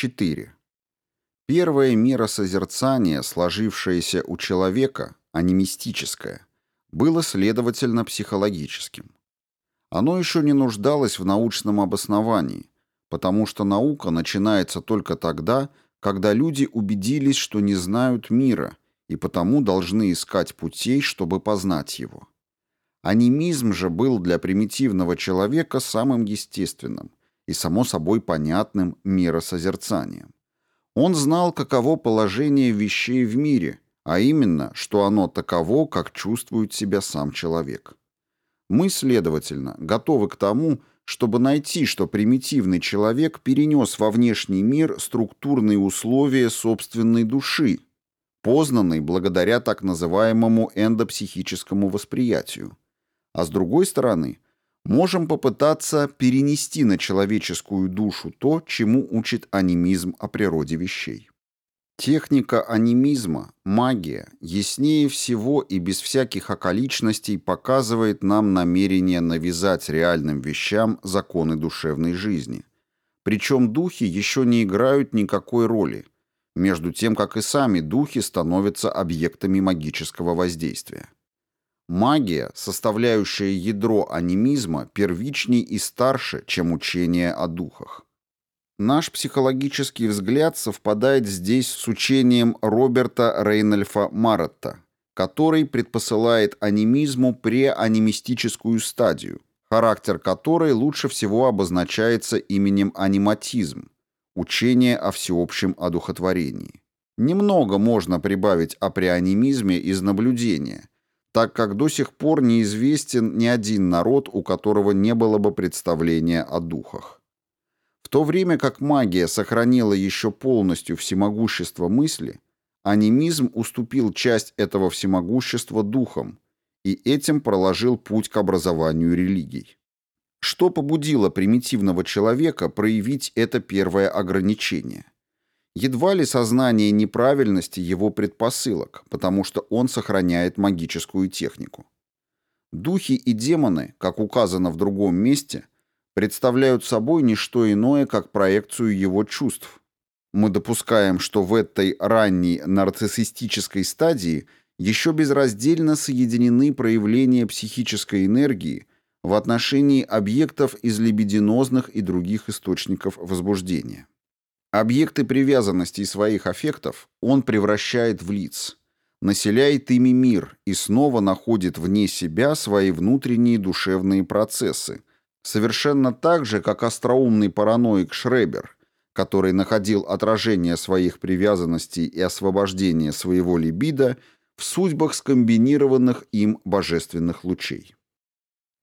4. Первое миросозерцание, сложившееся у человека, анимистическое, было, следовательно, психологическим. Оно еще не нуждалось в научном обосновании, потому что наука начинается только тогда, когда люди убедились, что не знают мира и потому должны искать путей, чтобы познать его. Анимизм же был для примитивного человека самым естественным и, само собой, понятным миросозерцанием. Он знал, каково положение вещей в мире, а именно, что оно таково, как чувствует себя сам человек. Мы, следовательно, готовы к тому, чтобы найти, что примитивный человек перенес во внешний мир структурные условия собственной души, познанной благодаря так называемому эндопсихическому восприятию. А с другой стороны, можем попытаться перенести на человеческую душу то, чему учит анимизм о природе вещей. Техника анимизма, магия, яснее всего и без всяких околичностей показывает нам намерение навязать реальным вещам законы душевной жизни. Причем духи еще не играют никакой роли, между тем, как и сами духи становятся объектами магического воздействия. Магия, составляющая ядро анимизма, первичней и старше, чем учение о духах. Наш психологический взгляд совпадает здесь с учением Роберта Рейнольфа Маретта, который предпосылает анимизму преанимистическую стадию, характер которой лучше всего обозначается именем аниматизм, учение о всеобщем одухотворении. Немного можно прибавить о преанимизме из наблюдения, так как до сих пор неизвестен ни один народ, у которого не было бы представления о духах. В то время как магия сохранила еще полностью всемогущество мысли, анимизм уступил часть этого всемогущества духам и этим проложил путь к образованию религий. Что побудило примитивного человека проявить это первое ограничение? Едва ли сознание неправильности его предпосылок, потому что он сохраняет магическую технику. Духи и демоны, как указано в другом месте, представляют собой не что иное, как проекцию его чувств. Мы допускаем, что в этой ранней нарциссистической стадии еще безраздельно соединены проявления психической энергии в отношении объектов из либидинозных и других источников возбуждения. Объекты привязанности своих аффектов он превращает в лиц, населяет ими мир и снова находит вне себя свои внутренние душевные процессы, Совершенно так же, как остроумный параноик Шребер, который находил отражение своих привязанностей и освобождение своего либидо в судьбах скомбинированных им божественных лучей.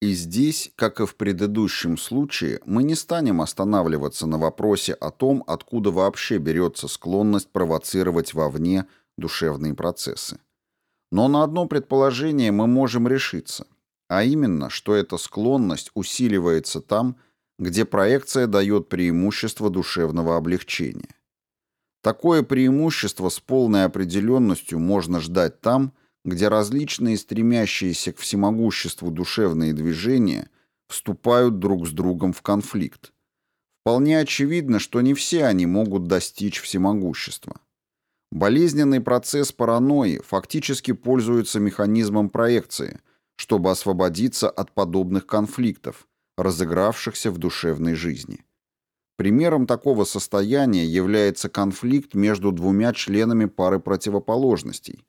И здесь, как и в предыдущем случае, мы не станем останавливаться на вопросе о том, откуда вообще берется склонность провоцировать вовне душевные процессы. Но на одно предположение мы можем решиться. А именно, что эта склонность усиливается там, где проекция дает преимущество душевного облегчения. Такое преимущество с полной определенностью можно ждать там, где различные стремящиеся к всемогуществу душевные движения вступают друг с другом в конфликт. Вполне очевидно, что не все они могут достичь всемогущества. Болезненный процесс паранойи фактически пользуется механизмом проекции, чтобы освободиться от подобных конфликтов, разыгравшихся в душевной жизни. Примером такого состояния является конфликт между двумя членами пары противоположностей,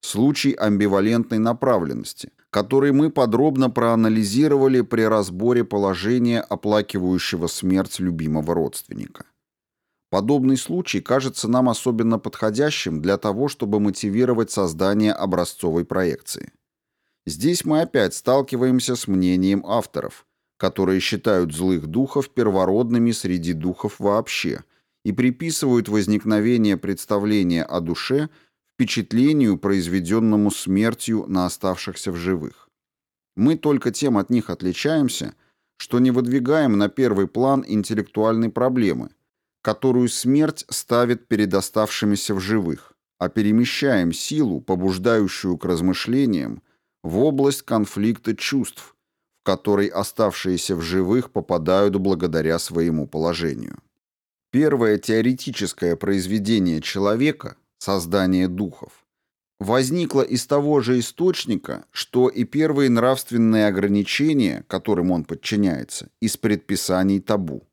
случай амбивалентной направленности, который мы подробно проанализировали при разборе положения оплакивающего смерть любимого родственника. Подобный случай кажется нам особенно подходящим для того, чтобы мотивировать создание образцовой проекции. Здесь мы опять сталкиваемся с мнением авторов, которые считают злых духов первородными среди духов вообще и приписывают возникновение представления о душе впечатлению, произведенному смертью на оставшихся в живых. Мы только тем от них отличаемся, что не выдвигаем на первый план интеллектуальной проблемы, которую смерть ставит перед оставшимися в живых, а перемещаем силу, побуждающую к размышлениям, в область конфликта чувств, в который оставшиеся в живых попадают благодаря своему положению. Первое теоретическое произведение человека, создание духов, возникло из того же источника, что и первые нравственные ограничения, которым он подчиняется, из предписаний табу.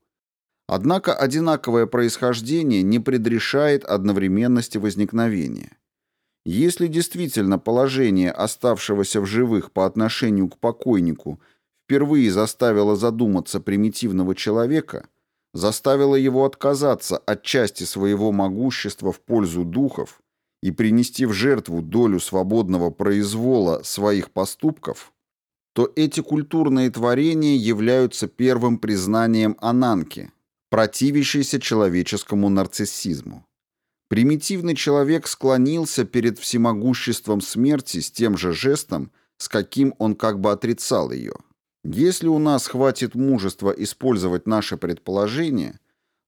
Однако одинаковое происхождение не предрешает одновременности возникновения. Если действительно положение оставшегося в живых по отношению к покойнику впервые заставило задуматься примитивного человека – заставила его отказаться от части своего могущества в пользу духов и принести в жертву долю свободного произвола своих поступков, то эти культурные творения являются первым признанием ананки, противящейся человеческому нарциссизму. Примитивный человек склонился перед всемогуществом смерти с тем же жестом, с каким он как бы отрицал ее – если у нас хватит мужества использовать наше предположение,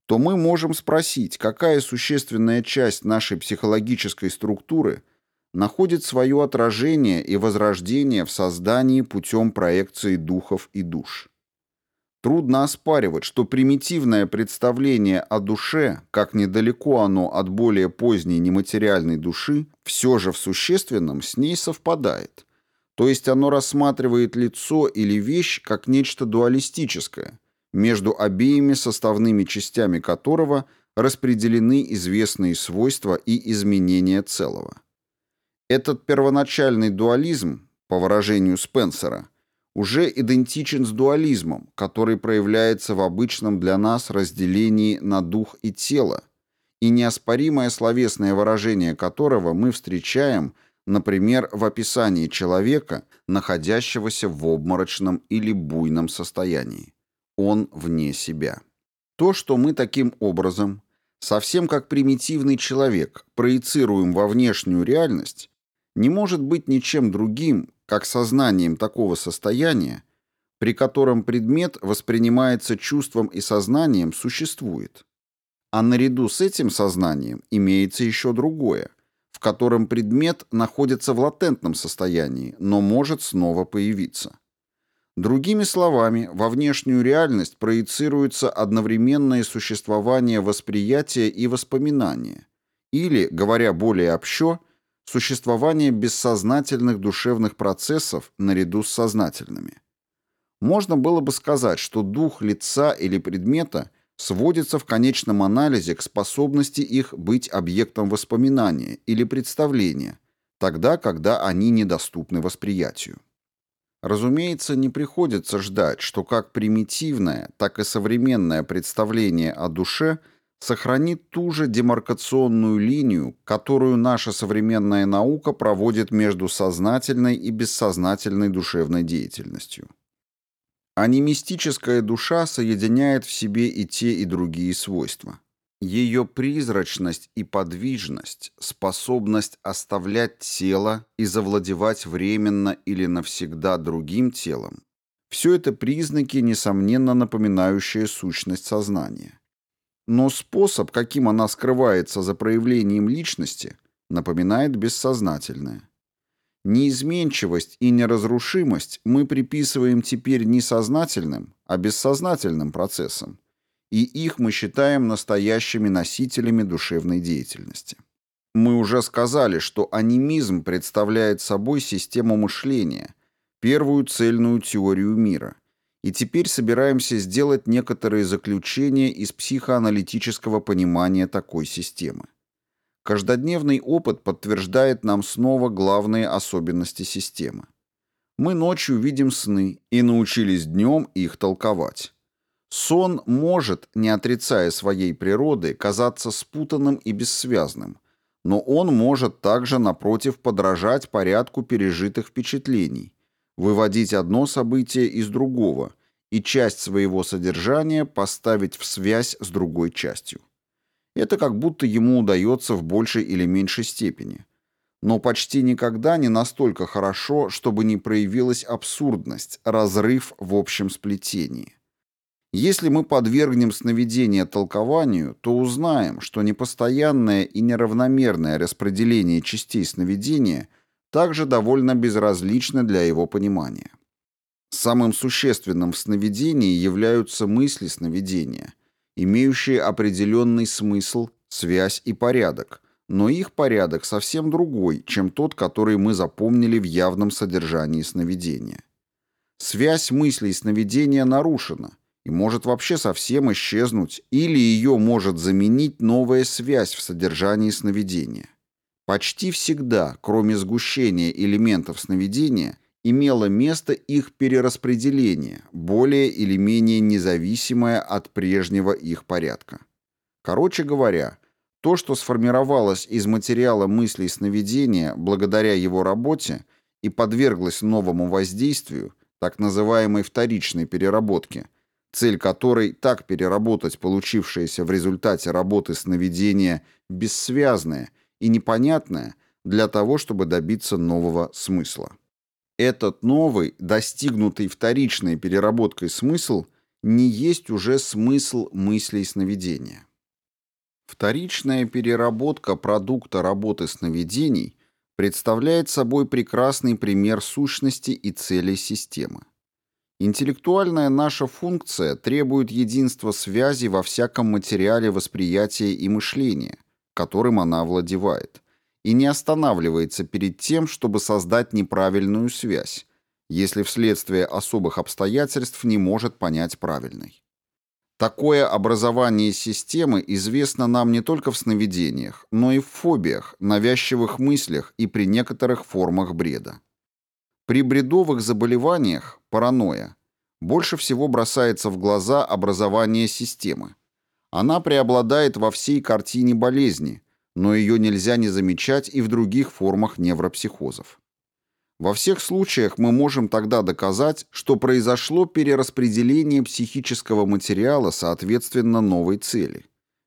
то мы можем спросить, какая существенная часть нашей психологической структуры находит свое отражение и возрождение в создании путем проекции духов и душ. Трудно оспаривать, что примитивное представление о душе, как недалеко оно от более поздней нематериальной души, все же в существенном с ней совпадает – то есть оно рассматривает лицо или вещь как нечто дуалистическое, между обеими составными частями которого распределены известные свойства и изменения целого. Этот первоначальный дуализм, по выражению Спенсера, уже идентичен с дуализмом, который проявляется в обычном для нас разделении на дух и тело, и неоспоримое словесное выражение которого мы встречаем – Например, в описании человека, находящегося в обморочном или буйном состоянии. Он вне себя. То, что мы таким образом, совсем как примитивный человек, проецируем во внешнюю реальность, не может быть ничем другим, как сознанием такого состояния, при котором предмет воспринимается чувством и сознанием, существует. А наряду с этим сознанием имеется еще другое – в котором предмет находится в латентном состоянии, но может снова появиться. Другими словами, во внешнюю реальность проецируется одновременное существование восприятия и воспоминания, или, говоря более общо, существование бессознательных душевных процессов наряду с сознательными. Можно было бы сказать, что дух лица или предмета сводится в конечном анализе к способности их быть объектом воспоминания или представления, тогда, когда они недоступны восприятию. Разумеется, не приходится ждать, что как примитивное, так и современное представление о душе сохранит ту же демаркационную линию, которую наша современная наука проводит между сознательной и бессознательной душевной деятельностью. Анимистическая душа соединяет в себе и те, и другие свойства. Ее призрачность и подвижность, способность оставлять тело и завладевать временно или навсегда другим телом – все это признаки, несомненно напоминающие сущность сознания. Но способ, каким она скрывается за проявлением личности, напоминает бессознательное. Неизменчивость и неразрушимость мы приписываем теперь не сознательным, а бессознательным процессам, и их мы считаем настоящими носителями душевной деятельности. Мы уже сказали, что анимизм представляет собой систему мышления, первую цельную теорию мира, и теперь собираемся сделать некоторые заключения из психоаналитического понимания такой системы. Каждодневный опыт подтверждает нам снова главные особенности системы. Мы ночью видим сны и научились днем их толковать. Сон может, не отрицая своей природы, казаться спутанным и бессвязным, но он может также, напротив, подражать порядку пережитых впечатлений, выводить одно событие из другого и часть своего содержания поставить в связь с другой частью. Это как будто ему удается в большей или меньшей степени. Но почти никогда не настолько хорошо, чтобы не проявилась абсурдность, разрыв в общем сплетении. Если мы подвергнем сновидение толкованию, то узнаем, что непостоянное и неравномерное распределение частей сновидения также довольно безразлично для его понимания. Самым существенным в сновидении являются мысли сновидения – имеющие определенный смысл, связь и порядок, но их порядок совсем другой, чем тот, который мы запомнили в явном содержании сновидения. Связь мыслей сновидения нарушена и может вообще совсем исчезнуть, или ее может заменить новая связь в содержании сновидения. Почти всегда, кроме сгущения элементов сновидения, имело место их перераспределение, более или менее независимое от прежнего их порядка. Короче говоря, то, что сформировалось из материала мыслей сновидения благодаря его работе и подверглось новому воздействию, так называемой вторичной переработке, цель которой так переработать получившееся в результате работы сновидения бессвязное и непонятное для того, чтобы добиться нового смысла. Этот новый, достигнутый вторичной переработкой смысл не есть уже смысл мыслей сновидения. Вторичная переработка продукта работы сновидений представляет собой прекрасный пример сущности и целей системы. Интеллектуальная наша функция требует единства связи во всяком материале восприятия и мышления, которым она овладевает, и не останавливается перед тем, чтобы создать неправильную связь, если вследствие особых обстоятельств не может понять правильной. Такое образование системы известно нам не только в сновидениях, но и в фобиях, навязчивых мыслях и при некоторых формах бреда. При бредовых заболеваниях, паранойя, больше всего бросается в глаза образование системы. Она преобладает во всей картине болезни, но ее нельзя не замечать и в других формах невропсихозов. Во всех случаях мы можем тогда доказать, что произошло перераспределение психического материала соответственно новой цели.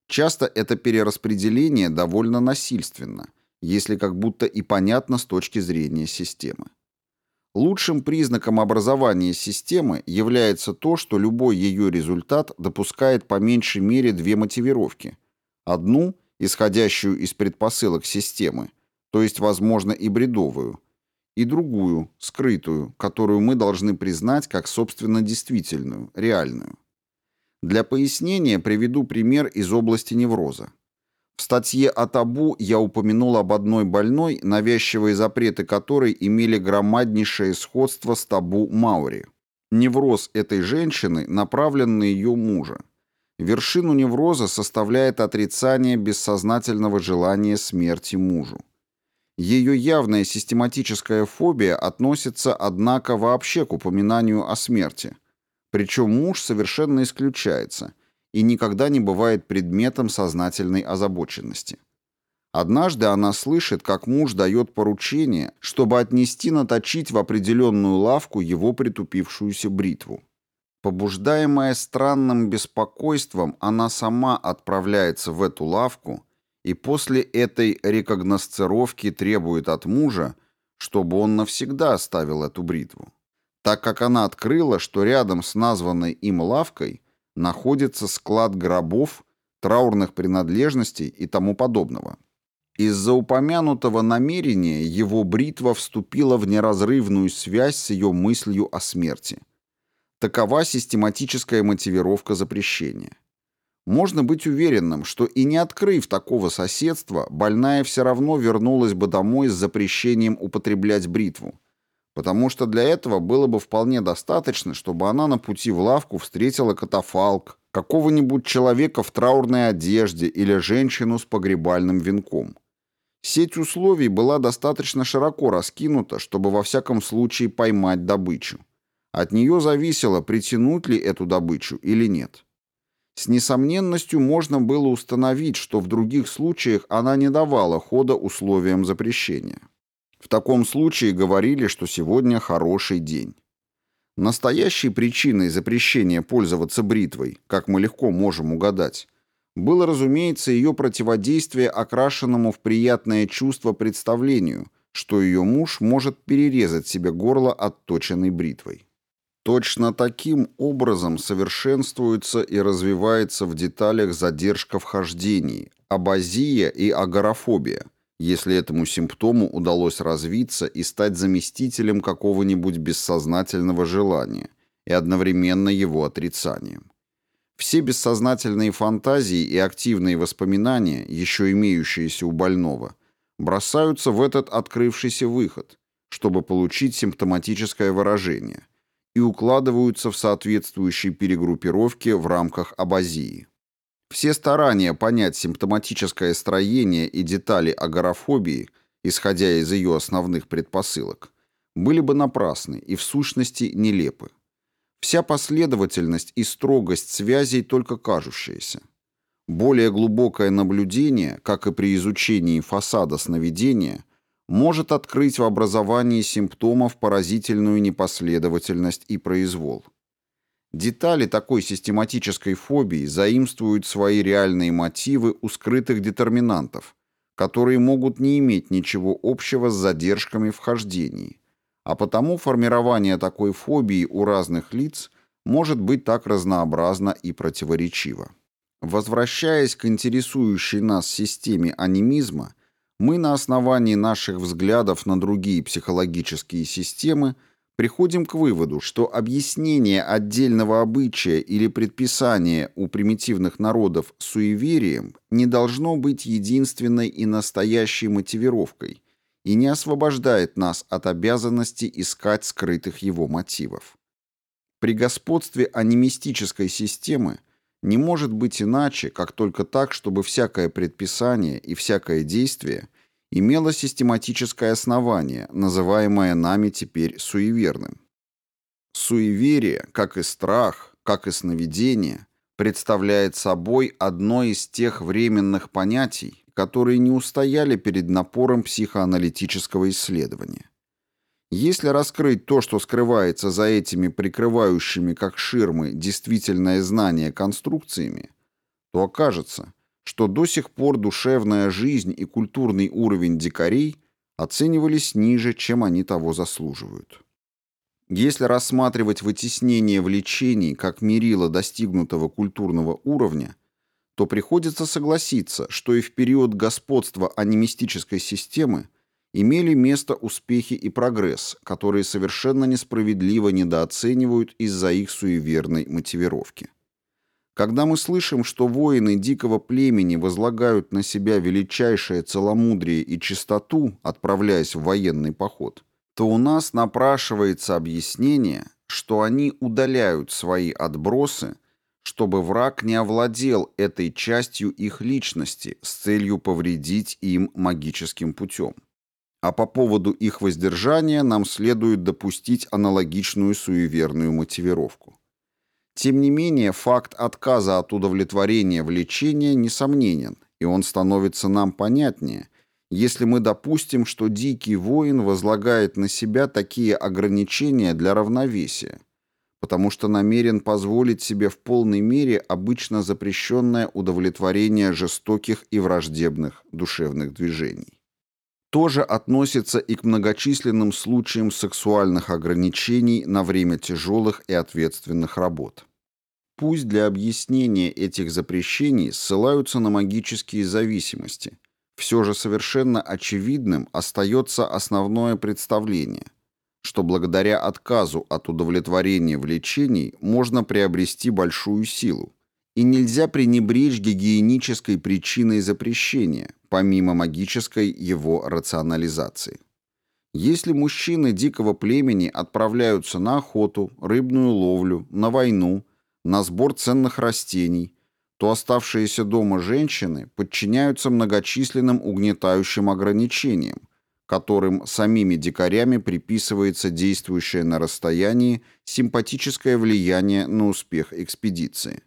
Часто это перераспределение довольно насильственно, если как будто и понятно с точки зрения системы. Лучшим признаком образования системы является то, что любой ее результат допускает по меньшей мере две мотивировки. Одну, исходящую из предпосылок системы, то есть, возможно, и бредовую – и другую, скрытую, которую мы должны признать как собственно действительную, реальную. Для пояснения приведу пример из области невроза. В статье о табу я упомянул об одной больной, навязчивые запреты которой имели громаднейшее сходство с табу Маури. Невроз этой женщины направлен на ее мужа. Вершину невроза составляет отрицание бессознательного желания смерти мужу. Ее явная систематическая фобия относится, однако, вообще к упоминанию о смерти. Причем муж совершенно исключается и никогда не бывает предметом сознательной озабоченности. Однажды она слышит, как муж дает поручение, чтобы отнести наточить в определенную лавку его притупившуюся бритву. Побуждаемая странным беспокойством, она сама отправляется в эту лавку и после этой рекогносцировки требует от мужа, чтобы он навсегда оставил эту бритву, так как она открыла, что рядом с названной им лавкой находится склад гробов, траурных принадлежностей и тому подобного. Из-за упомянутого намерения его бритва вступила в неразрывную связь с ее мыслью о смерти. Такова систематическая мотивировка запрещения. Можно быть уверенным, что и не открыв такого соседства, больная все равно вернулась бы домой с запрещением употреблять бритву, потому что для этого было бы вполне достаточно, чтобы она на пути в лавку встретила катафалк, какого-нибудь человека в траурной одежде или женщину с погребальным венком. Сеть условий была достаточно широко раскинута, чтобы во всяком случае поймать добычу. От нее зависело, притянуть ли эту добычу или нет. С несомненностью можно было установить, что в других случаях она не давала хода условиям запрещения. В таком случае говорили, что сегодня хороший день. Настоящей причиной запрещения пользоваться бритвой, как мы легко можем угадать, было, разумеется, ее противодействие окрашенному в приятное чувство представлению, что ее муж может перерезать себе горло отточенной бритвой. Точно таким образом совершенствуется и развивается в деталях задержка в хождении, абазия и агорафобия, если этому симптому удалось развиться и стать заместителем какого-нибудь бессознательного желания и одновременно его отрицанием. Все бессознательные фантазии и активные воспоминания, еще имеющиеся у больного, бросаются в этот открывшийся выход, чтобы получить симптоматическое выражение, и укладываются в соответствующие перегруппировки в рамках абазии. Все старания понять симптоматическое строение и детали агорафобии, исходя из ее основных предпосылок, были бы напрасны и в сущности нелепы. Вся последовательность и строгость связей только кажущаяся. Более глубокое наблюдение, как и при изучении фасада сновидения, может открыть в образовании симптомов поразительную непоследовательность и произвол. Детали такой систематической фобии заимствуют свои реальные мотивы у скрытых детерминантов, которые могут не иметь ничего общего с задержками в а потому формирование такой фобии у разных лиц может быть так разнообразно и противоречиво. Возвращаясь к интересующей нас системе анимизма, мы на основании наших взглядов на другие психологические системы приходим к выводу, что объяснение отдельного обычая или предписания у примитивных народов суеверием не должно быть единственной и настоящей мотивировкой – и не освобождает нас от обязанности искать скрытых его мотивов. При господстве анимистической системы не может быть иначе, как только так, чтобы всякое предписание и всякое действие имело систематическое основание, называемое нами теперь суеверным. Суеверие, как и страх, как и сновидение, представляет собой одно из тех временных понятий, которые не устояли перед напором психоаналитического исследования. Если раскрыть то, что скрывается за этими прикрывающими как ширмы действительное знание конструкциями, то окажется, что до сих пор душевная жизнь и культурный уровень дикарей оценивались ниже, чем они того заслуживают. Если рассматривать вытеснение влечений как мерило достигнутого культурного уровня, то приходится согласиться, что и в период господства анимистической системы имели место успехи и прогресс, которые совершенно несправедливо недооценивают из-за их суеверной мотивировки. Когда мы слышим, что воины дикого племени возлагают на себя величайшее целомудрие и чистоту, отправляясь в военный поход, то у нас напрашивается объяснение, что они удаляют свои отбросы чтобы враг не овладел этой частью их личности с целью повредить им магическим путем. А по поводу их воздержания нам следует допустить аналогичную суеверную мотивировку. Тем не менее, факт отказа от удовлетворения влечения несомненен, и он становится нам понятнее, если мы допустим, что дикий воин возлагает на себя такие ограничения для равновесия – потому что намерен позволить себе в полной мере обычно запрещенное удовлетворение жестоких и враждебных душевных движений. То же относится и к многочисленным случаям сексуальных ограничений на время тяжелых и ответственных работ. Пусть для объяснения этих запрещений ссылаются на магические зависимости, все же совершенно очевидным остается основное представление – что благодаря отказу от удовлетворения влечений можно приобрести большую силу, и нельзя пренебречь гигиенической причиной запрещения, помимо магической его рационализации. Если мужчины дикого племени отправляются на охоту, рыбную ловлю, на войну, на сбор ценных растений, то оставшиеся дома женщины подчиняются многочисленным угнетающим ограничениям, которым самими дикарями приписывается действующее на расстоянии симпатическое влияние на успех экспедиции.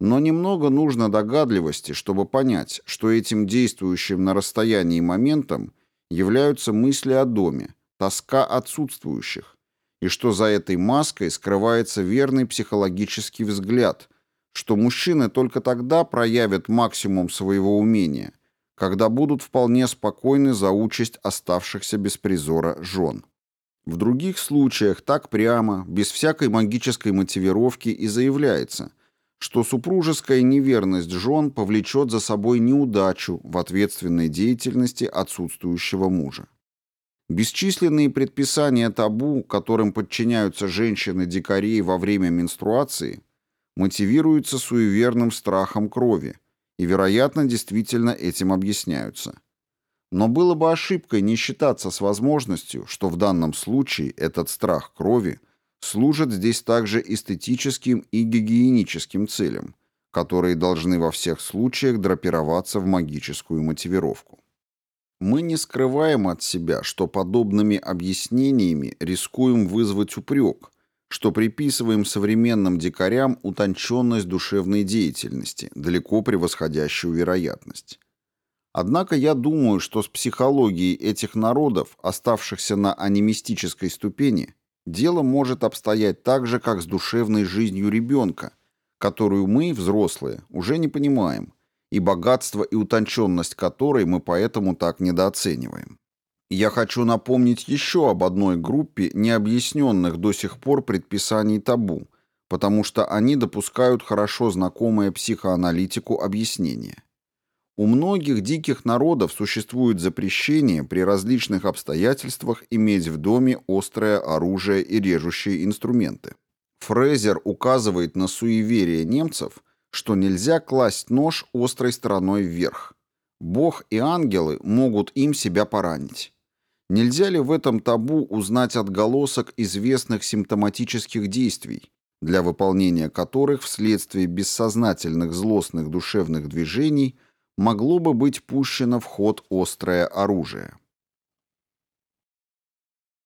Но немного нужно догадливости, чтобы понять, что этим действующим на расстоянии моментом являются мысли о доме, тоска отсутствующих, и что за этой маской скрывается верный психологический взгляд, что мужчины только тогда проявят максимум своего умения, когда будут вполне спокойны за участь оставшихся без призора жен. В других случаях так прямо, без всякой магической мотивировки и заявляется, что супружеская неверность жен повлечет за собой неудачу в ответственной деятельности отсутствующего мужа. Бесчисленные предписания табу, которым подчиняются женщины-дикарей во время менструации, мотивируется суеверным страхом крови и, вероятно, действительно этим объясняются. Но было бы ошибкой не считаться с возможностью, что в данном случае этот страх крови служит здесь также эстетическим и гигиеническим целям, которые должны во всех случаях драпироваться в магическую мотивировку. Мы не скрываем от себя, что подобными объяснениями рискуем вызвать упрек, что приписываем современным дикарям утонченность душевной деятельности, далеко превосходящую вероятность. Однако я думаю, что с психологией этих народов, оставшихся на анимистической ступени, дело может обстоять так же, как с душевной жизнью ребенка, которую мы, взрослые, уже не понимаем, и богатство и утонченность которой мы поэтому так недооцениваем. Я хочу напомнить еще об одной группе необъясненных до сих пор предписаний табу, потому что они допускают хорошо знакомое психоаналитику объяснение. У многих диких народов существует запрещение при различных обстоятельствах иметь в доме острое оружие и режущие инструменты. Фрезер указывает на суеверие немцев, что нельзя класть нож острой стороной вверх. Бог и ангелы могут им себя поранить. Нельзя ли в этом табу узнать отголосок известных симптоматических действий, для выполнения которых вследствие бессознательных злостных душевных движений могло бы быть пущено в ход острое оружие?